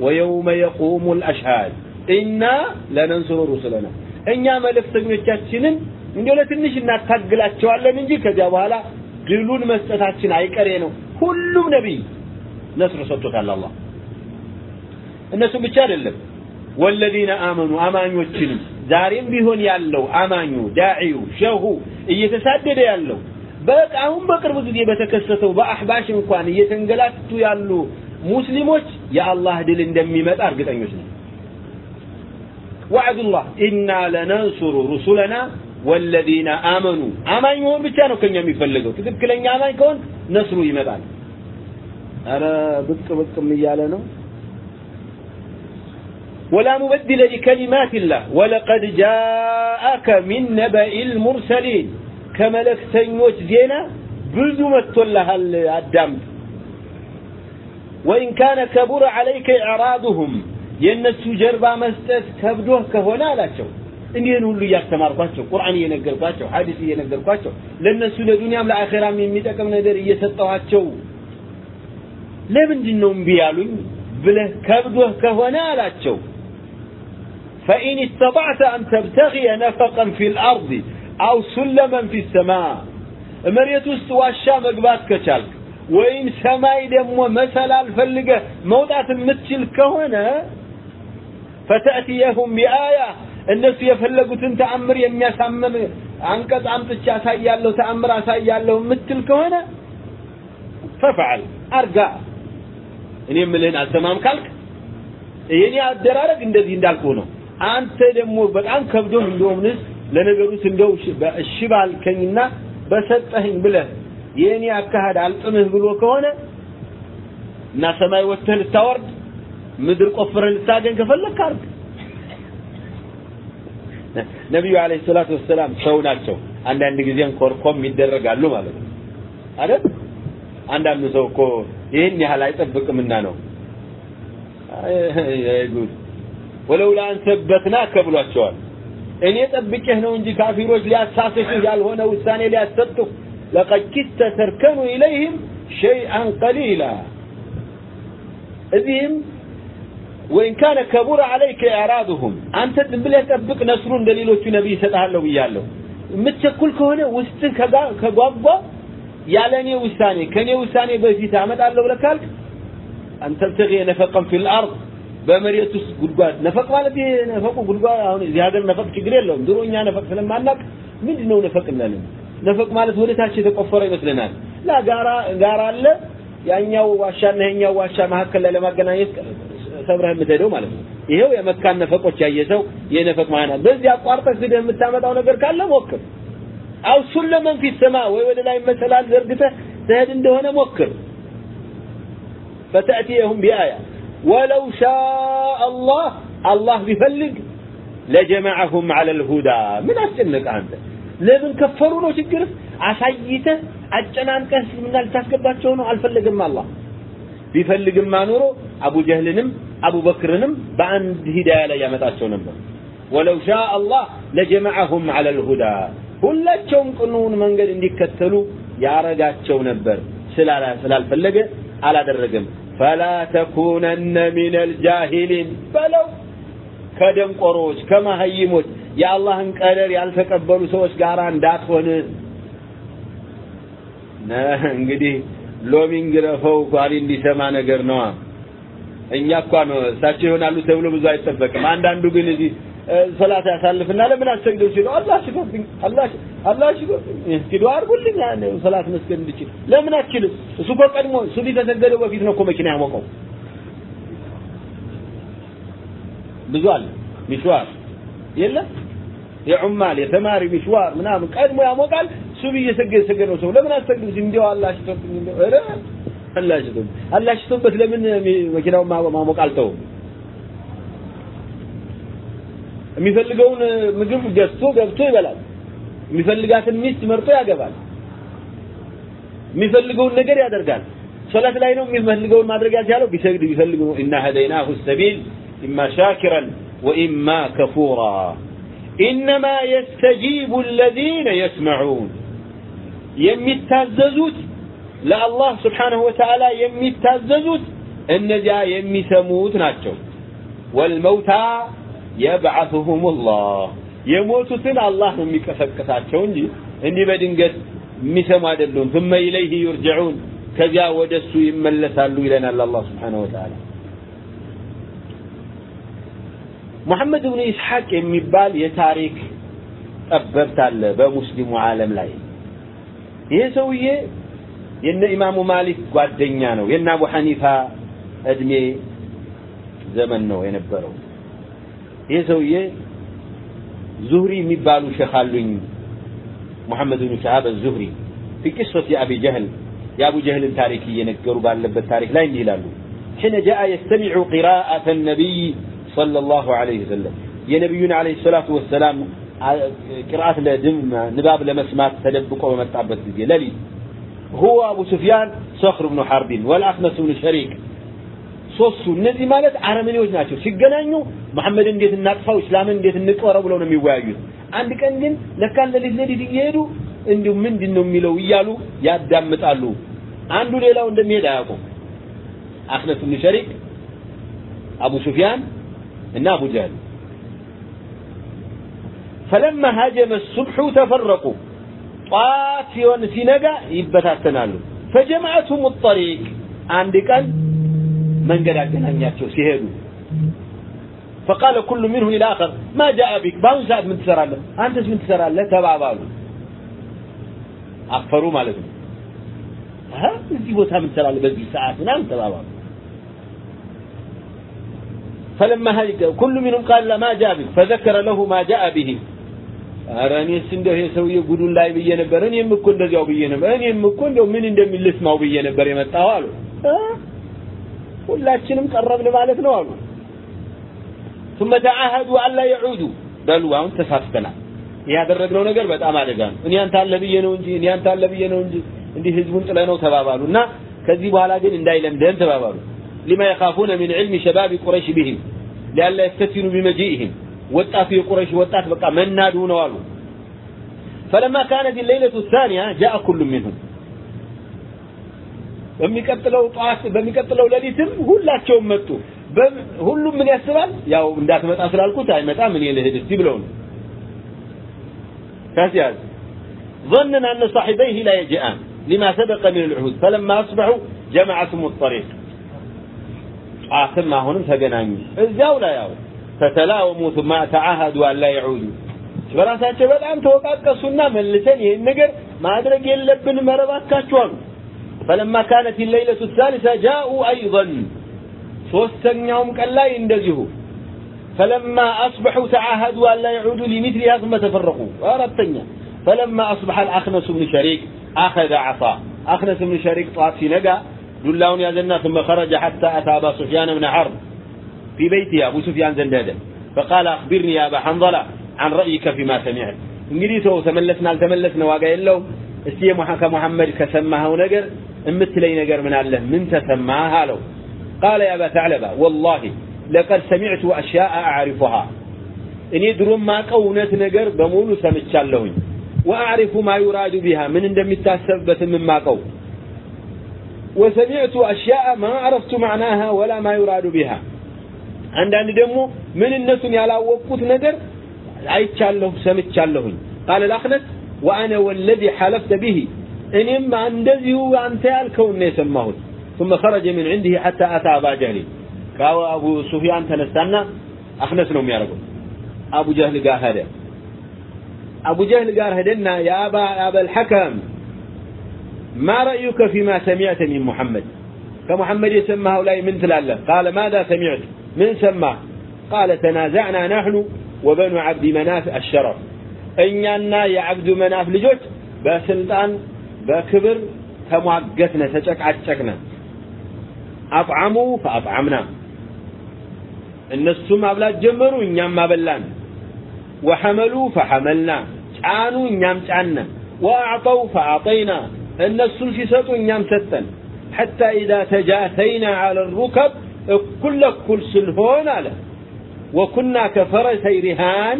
ويوم يقوم الأشهاد إنا لننصر رسلنا እኛ መልእክተኞቻችንን እንዲሁ ለትንሽ እናታግላቸዋለን እንጂ ከዚያ በኋላ ድሉን መስጠታችን አይቀሬ ነው። ሁሉም ነቢይ ነስር ሰጥቶታል አላህ። እነሱም ብቻ አይደለም። ወለዚነ አመኑ አማኞችንም ዛሬም ቢሆን ያለው አማኙ ዳዒው ሸሁ እየተሳደደ ያለው በቃ አሁን በቅርብ ጊዜ በተከሰተው በአህባሽ እንኳን እየተንገላቱ ያሉ ሙስሊሞች የአላህ ድል እንደሚመጣ እርግጠኞች ነው ወዐዱላህ ኢና ለነንሱሩ ሩሱለና والذين آمنوا. آمن يوم بتشانو كن يمي فلقو كذب كل إني آمن كون نصرو يمدان أرى بك بك ميالنا ولا مبدل لكلمات الله. ولقد جاءك من نبأ المرسلين. كما لك سنوش زينة بزمة الله الدم وإن كان كبر عليك إعراضهم ينسو جربا مستس كبدوه كهنا لا شوف እንዲህን ሁሉ እያስተማርኳቸው ቁርአን እየነገርኳቸው ሐዲስ እየነገርኳቸው ለነሱ ለዱንያም ለአኼራም የሚጠቅም ነገር እየሰጠኋቸው ለምንድን ነው እምቢ ያሉኝ ብለህ ከብዶህ ከሆነ አላቸው فإن استطعت أن تبتغي نفقا في الأرض أو سلما في السماء مريت واشا مقبات كشالك وإن سماي دم مثلا الفلقة موضعت متشل كهنا فتأتيهم بآية እነሱ የፈለጉትን ተአምር የሚያሳምር አንቀጽ አምጥቼ አሳያለሁ ተአምር አሳያለሁ የምትል ከሆነ ፈፈዓል አርጋ። እኔ የምልህን አልሰማም ካልክ የኔ አደራረግ እንደዚህ እንዳልኩ ነው። አንተ ደግሞ በጣም ከብዶህ እንደሆንስ ለነገሩስ እንደው እሺ ባልከኝና በሰጠኸኝ ብለህ የእኔ አካሄድ አልጥምህ ብሎ ከሆነ እና ሰማይ ወጥተህ ልታወርድ ምድር ቆፍረህ ልታገኝ ከፈለግክ አርግ ነቢዩ አለይሂ ሰላቱ ወሰላም ሰው ናቸው። አንዳንድ ጊዜም ኮርኮም ይደረጋሉ ማለት ነው። አይደል? አንዳንዱ ሰው እኮ ይህን ያህል አይጠብቅምና ነው። ጉድ! ወለውላ አን ሰበትናከ ብሏቸዋል እኔ ጠብቄህ ነው እንጂ ካፊሮች ሊያሳስቱህ ያልሆነ ውሳኔ ሊያሰጡህ ለቀድ ኪድተ ተርከኑ ኢለይህም ሸይአን ቀሊላ። እዚህም ወይን ካነ ከቡረ አለይከ ኢዕራዱሁም አንተ ዝም ብለህ ጠብቅ ነስሩ እንደ ሌሎቹ ነቢይ እሰጥሃለሁ ብያለሁ። የምትቸኩል ከሆነ ውስጥህ ከጓጓ ያለ እኔ ውሳኔ ከእኔ ውሳኔ በፊት አመጣለሁ ብለህ ካልክ አንተ تبتغي نفقا في الأرض በመሬት ውስጥ ጉድጓድ نفق ማለት ይሄ نفق ኡ ጉድጓድ አሁን እዚህ ሀገር نفق ችግር የለውም። ድሮ እኛ نفق ስለማናቅ ምንድነው نفق እንላለን? نفق ማለት ወደ ታች የተቆፈረ ይመስለናል። لا ጋራ ጋራ አለ። ያኛው ዋሻና ይሄኛው ዋሻ መካከል ላይ ለማገናኘት ሰብረህ የምትሄደው ማለት ነው። ይሄው የመካን ነፈቆች ያየ ሰው የነፈቅ ማና በዚህ አቋርጠህ ሂደህ የምታመጣው ነገር ካለ ሞክር። አው ሱለመን ፊ ሰማ ወይ ወደ ላይ መሰላል ዘርግተህ ትሄድ እንደሆነ ሞክር። فتأتيهم بآية ولو شاء الله الله بيفلق لجمعهم على الهدى من أسجنك أنت ለምን ከፈሩ ነው ችግር አሳይተህ አጨናንቀህ እስልምና ልታስገባቸው ነው አልፈለግም አላህ ቢፈልግማ ኖሮ አቡ ጀህልንም አቡበክርንም በአንድ ሂዳያ ላይ ያመጣቸው ነበር። ወለው ሻ አላህ ለጀመዐሁም ዐለ ልሁዳ ሁላቸውም ቅኑውን መንገድ እንዲከተሉ ያረጋቸው ነበር። ስላልፈለገ አላደረገም። ፈላ ተኩነነ ሚን አልጃሂሊን በለው ከደንቆሮች ከመሀይሞች የአላህን ቀደር ያልተቀበሉ ሰዎች ጋር እንዳትሆን። እንግዲህ ሎሚን ግረፈው ኳሊ እንዲሰማ ነገር ነዋ። እኛ እኳ ነው እሳቸው ይሆናሉ ተብሎ ብዙ አይጠበቅም። አንዳንዱ ግን እዚህ ሰላት ያሳልፍና ለምን አሰግደው ሲሉ አላህ ሽቶብኝ አላህ አላህ ሽቶብኝ ዱዓ አድርጉልኝ ሰላት መስገድ እንድችል. ለምን አችልም እሱ እኮ ቀድሞ ሱቢ ተሰገደው በፊት ነው እኮ መኪና ያሞቀው። ብዙ አለ። ሚሽዋር የለም? የዑማል የተማሪ ሚሽዋር ምናምን ቀድሞ ያሞቃል سوبي يسجل سجل وسوب لمن أسجل زنديو الله شتوب زنديو إيه الله شتوب الله شتوب بس لمن ما كنا ما ما مقالته مثل جون مجرم جستو جبتوا بلاد مثل جاتن ميت مرتوا يا جبال مثل جون نجري هذا الرجال صلاة لاينو مثل جون ما درج يا جالو بيسجد مثل جون إن هديناه السبيل إما شاكرا وإما كفورا إنما يستجيب الذين يسمعون የሚታዘዙት ለአላህ ስብሓንሁ ወተዓላ የሚታዘዙት እነዚያ የሚሰሙት ናቸው። ወልመውታ የብዓትሁም ላህ የሞቱትን አላህ ነው የሚቀሰቅሳቸው እንጂ እንዲህ በድንገት የሚሰሙ አይደሉም። ثم ኢለይህ يرجعون ከዚያ ወደ እሱ ይመለሳሉ ይለናል አላ ስብሓንሁ ወተዓላ። ሙሐመድ ብኑ ኢስሐቅ የሚባል የታሪክ ጠበብት አለ በሙስሊሙ ዓለም ላይ ይሄ ሰውዬ የነ ኢማሙ ማሊክ ጓደኛ ነው። የነ አቡ ሐኒፋ እድሜ ዘመን ነው የነበረው። ይሄ ሰውዬ ዙህሪ የሚባሉ ሼክ አሉኝ ሙሐመድ ብን ሸሃብ ዙህሪ ፊ ቂሶት የአቢ ጀህል የአቡ ጀህልን ታሪክ እየነገሩ ባለበት ታሪክ ላይ እንዲህ ይላሉ ሐነ ጃአ የስተሚዑ ቂራአተ ነቢይ ሰለላሁ ዐለይሂ ወሰለም የነቢዩን ዐለይሂ ሰላቱ ወሰላም عليه الصلاة والسلام قراءة لدم نباب لمسمات تدبقوا ومتعبت ذي للي هو أبو سفيان صخر بن حرب والأخنس بن شريك ሶስቱ እነዚህ ማለት አረመኔዎች ናቸው ሲገናኙ መሐመድ እንዴት እናጥፋው እስላምን እንዴት እንቀረው ብለው ነው የሚወያዩት አንድ ቀን ግን ለካ ለሊት ለሊት እየሄዱ እንዲሁ ምንድን ነው የሚለው እያሉ ያዳምጣሉ አንዱ ሌላው እንደሚሄድ አያውቁም አክነስ ብን ሸሪክ አቡ ሱፊያን እና አቡ ጀህል فلما هاجم الصبح تفرقوا طاف ሲሆን ሲነጋ ይበታተናሉ فجمعتهم الطريق አንድ ቀን መንገድ አገናኛቸው ሲሄዱ فقال كل منهم الى اخر ما جاء بك በአሁን ሰዓት ምን ትሰራለህ አንተስ ምን ትሰራለህ ተባባሉ አፈሩ ማለት ነው እዚህ ቦታ ምን ትሰራለህ በዚህ ሰዓት ምናምን ተባባሉ فلما هاج كل منهم قال لا ما جاء بك فذكر له ما جاء به ኧረ እኔስ እንደው ይሄ ሰውዬ ጉዱን ላይ ብዬ ነበር እኔም እኮ እንደዚያው ብዬ ነበር እኔም እኮ እንደው ምን እንደሚል ልስማው ብዬ ነበር የመጣው አሉ ሁላችንም ቀረብን ማለት ነው አሉ ثم تعاهدوا ألا يعودوا በሉ አሁን ተሳስተናል ያደረግነው ነገር በጣም አደጋ ነው እኔ አንተ አለ ብዬ ነው እንጂ እኔ አንተ አለ ብዬ ነው እንጂ እንዲህ ህዝቡን ጥለ ነው ተባባሉና ከዚህ በኋላ ግን እንዳይለምደን ተባባሉ لما يخافون من علم شباب قريش بهم لئلا يفتتنوا بمجيئهم ወጣቱ የቁረይሽ ወጣት በቃ መናዱ ነው አሉ فلما كانت الليلة الثانية جاء كل منهم በሚቀጥለው ጠዋት በሚቀጥለው ሌሊትም ሁላቸውም መጡ ሁሉም ምን ያስባል ያው እንዳትመጣ ስላልኩት አይመጣም እኔ ልሂድ እስቲ ብለው ነው كاسياز ظننا أن صاحبيه لا يجيئان لما سبق من العهود فلما أصبحوا جمعتهم الطريق آثم هونم تقناني الزاو لا ياو فتلاوموا ثم تعاهدوا أن لا يعودوا በራሳቸው በጣም ተወቃቀሱና መልሰን ይህን ነገር ማድረግ የለብን መረባካችሁ አሉ فلما كانت الليلة الثالثة جاءوا أيضا ሶስተኛውም ቀን ላይ እንደዚሁ فلما أصبحوا تعاهدوا أن لا يعودوا لمثلها ثم تفرقوا أردتني فلما أصبح الأخنس بن شريك أخذ عصا أخنس بن شريك طاف في نقا دلاون يازلنا ثم خرج حتى أتى أبا سفيان بن حرب في بيته أبو سفيان زندادا فقال أخبرني يا أبا حنظلة عن رأيك فيما سمعت እንግዲህ ሰው ተመለስን አልተመለስን ዋጋ የለውም እስቲ ከሙሐመድ ከሰማኸው ነገር እምትለኝ ነገር ምን አለ ምን ተሰማህ አለው قال يا أبا ثعلبة والله لقد سمعت أشياء أعرفها እኔ ድሮም ማቀው እውነት ነገር በሙሉ ሰምቻለሁኝ وأعرف ما يراد بها من እንደሚታሰብበትም ማቀው وسمعت أشياء ما عرفت معناها ولا ما يراد بها አንዳንድ ደግሞ ምንነቱን ያላወቅኩት ነገር አይቻለሁ ሰምቻለሁኝ ቃል الأخنس وأنا والذي حلفت به እኔም እንደዚሁ አንተ ያልከውን ነው የሰማሁት ثم خرج من عنده حتى أتى أبا جهل كاو أبو سفيان تنستنا أخنس نوم يارقون أبو جهل قال هذا أبو جهل قال هدنا يا أبا, أبا الحكم ما رأيك فيما سمعت من محمد كمحمد يسمى هؤلاء من تلاله قال ماذا سمعت من سماه قال تنازعنا نحن وبنو عبد مناف الشرف أننا يا عبد مناف لجوت بسلطان بكبر تمواقتنا تشكعتشكنا አጥዓሙ ፈአጥዓምና እነሱም ማብላት ጀመሩ እኛም ማበላን ወሐመሉ ፈሐመልና ጫኑ እኛም ጫነ ወአዕጠው ፈአጠይና እነሱም ሲሰጡ እኛም ሰጠን ሐታ ኢዛ ተጃተይና ዐለ ሩከብ እኩል ለኩል ስንሆን አለ ወኩና ከፈረሰይ ሪሃን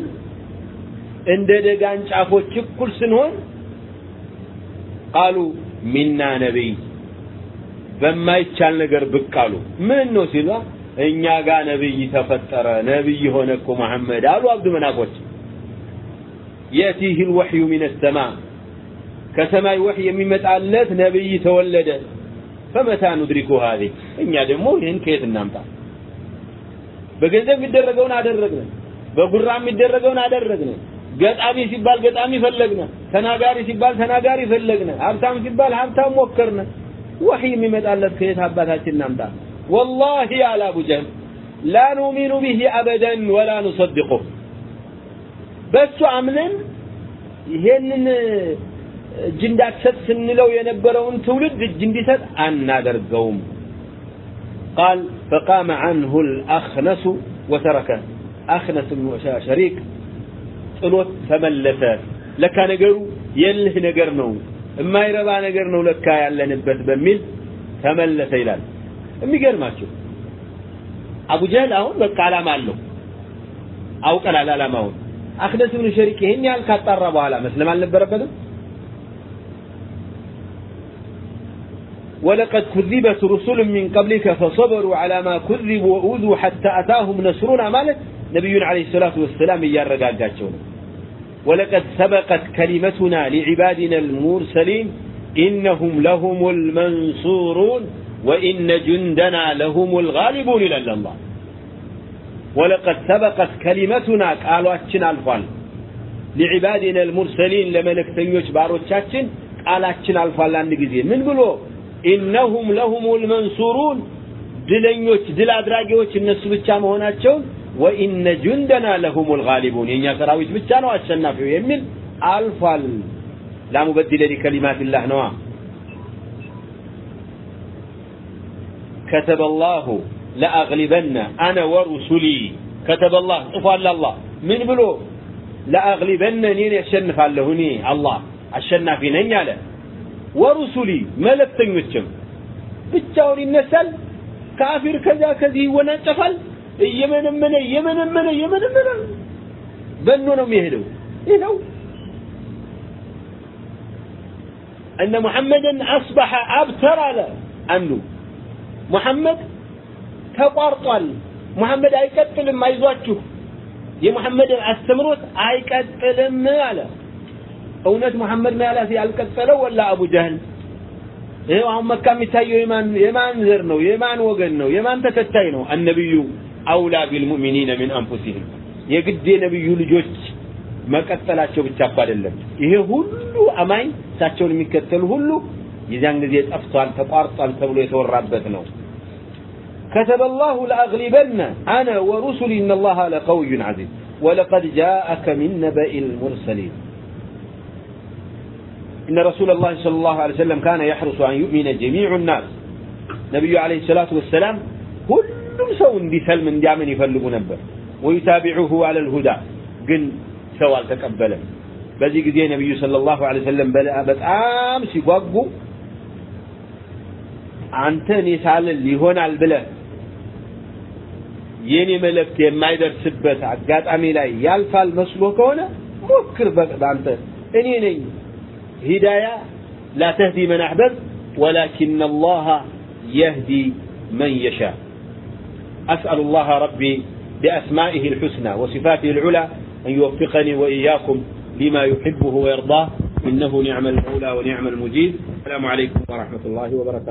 እንደ ደጋን ጫፎች እኩል ስንሆን ቃሉ ሚና ነቢይ በማይቻል ነገር ብቅ አሉ። ምን ነው ሲሏ እኛ ጋር ነብይ ተፈጠረ ነብይ ሆነ እኮ መሐመድ አሉ አብዱ መናፎች። የቲህ ልወሕዩ ሚነ ሰማ ከሰማይ ወሕይ የሚመጣለት ነብይ ተወለደ فمتى ندرك هذه እኛ ደግሞ ይህን ከየት እናምጣ በገንዘብ የሚደረገውን አደረግን በጉራ የሚደረገውን አደረግን ገጣሚ ሲባል ገጣሚ ፈለግነ ተናጋሪ ሲባል ተናጋሪ ፈለግነ ሀብታም ሲባል ሀብታም ሞከርነ وحي የሚመጣለት ከየት አባታችን እናምጣ والله على ابو جهل لا نؤمن به ابدا ولا نصدقه በሱ አምነን ይሄንን እጅ እንዳትሰጥ ስንለው የነበረውን ትውልድ እጅ እንዲሰጥ አናደርገውም قال فقام عنه الأخنس وتركه أخنس بن شريك ጥሎት ተመለሰ ለካ ነገሩ የልህ ነገር ነው የማይረባ ነገር ነው ለካ ያለንበት በሚል ተመለሰ ይላል የሚገርማችሁ አቡ ጀህል አሁን በቃ አላማ አለው አውቀናል አላማውን አክነስ ብን ሸሪክ ይህን ያህል ካጣራ በኋላ መስለም አልነበረበትም ولقد كذبت رسل من قبلك فصبروا على ما كذبوا وأوذوا حتى أتاهم نصرنا. مالت نبي عليه الصلاة والسلام يارقاقاتهم ولقد سبقت كلمتنا لعبادنا المرسلين إنهم لهم المنصورون وإن جندنا لهم الغالبون إلى الله. ولقد سبقت كلمتنا قالوا أتشن الفال لعبادنا المرسلين لملك تنيوش باروتشاتشن قال أتشن الفال لأن من قلوا إنهم لهم المنصورون ድለኞች ድል አድራጊዎች እነሱ ብቻ መሆናቸውን ወኢነ ጁንደና ለሁሙል ጋሊቡን የእኛ ሰራዊት ብቻ ነው አሸናፊው የሚል አልፏል ላሙበድለ ሊከሊማትላህ ነዋ كتب الله لأغلبن أنا ورسلي كتب الله صفال الله من بلو لأغلبن نين يشنف علهني الله الشنافين على ورسلي ወሩሱሊ መለክተኞችም ብቻውን ይነሳል። ካፊር ከዛ ከዚህ ይወናጨፋል። እየመነመነ እየመነመነ እየመነመነ በኖ ነው የሚሄደው። ይህ ነው። እነ ሙሐመድን አስበሐ አብተር አለ አንዱ። ሙሐመድ ተቋርጧል። ሙሐመድ አይቀጥልም አይዟችሁ። የሙሐመድን አስተምሮት አይቀጥልም አለ። እውነት ሙሐመድ ነው ያላት ያልቀጠለው ወላ አቡ ጀህል ይሄው አሁን መካ የሚታየው የማን የማን ዘር ነው የማን ወገን ነው የማን ተከታይ ነው አነብዩ አውላ ቢልሙእሚኒነ ሚን አንፉሲህም የግድ የነብዩ ልጆች መቀጠላቸው ብቻ እኮ አይደለም ይሄ ሁሉ አማኝ እሳቸውን የሚከተሉ ሁሉ የዚያን ጊዜ ጠፍቷል ተቋርጧል ተብሎ የተወራበት ነው كتب الله لأغلبن أنا ورسلي إن الله لقوي عزيز ولقد جاءك من نبأ المرسلين إن رسول الله صلى الله عليه وسلم كان يحرص أن يؤمن جميع الناس نبي عليه الصلاة والسلام كل سو እንዲሰልም እንዲያምን ይፈልጉ ነበር ويتابعه على الهدى ግን ሰው አልተቀበለም በዚህ ጊዜ ነብዩ ሰለላሁ ዐለይሂ ወሰለም በጣም ሲጓጉ አንተ እኔ ሳልል ይሆናል ብለህ የኔ መልእክት የማይደርስበት አጋጣሚ ላይ ያልፋል መስሎ ከሆነ ሞክር በአንተ እኔ ነኝ هداية لا تهدي من أحببت ولكن الله يهدي من يشاء. أسأل الله ربي بأسمائه الحسنى وصفاته العلى أن يوفقني وإياكم لما يحبه ويرضاه. إنه نعم المولى ونعم المجيد السلام عليكم ورحمة الله وبركاته.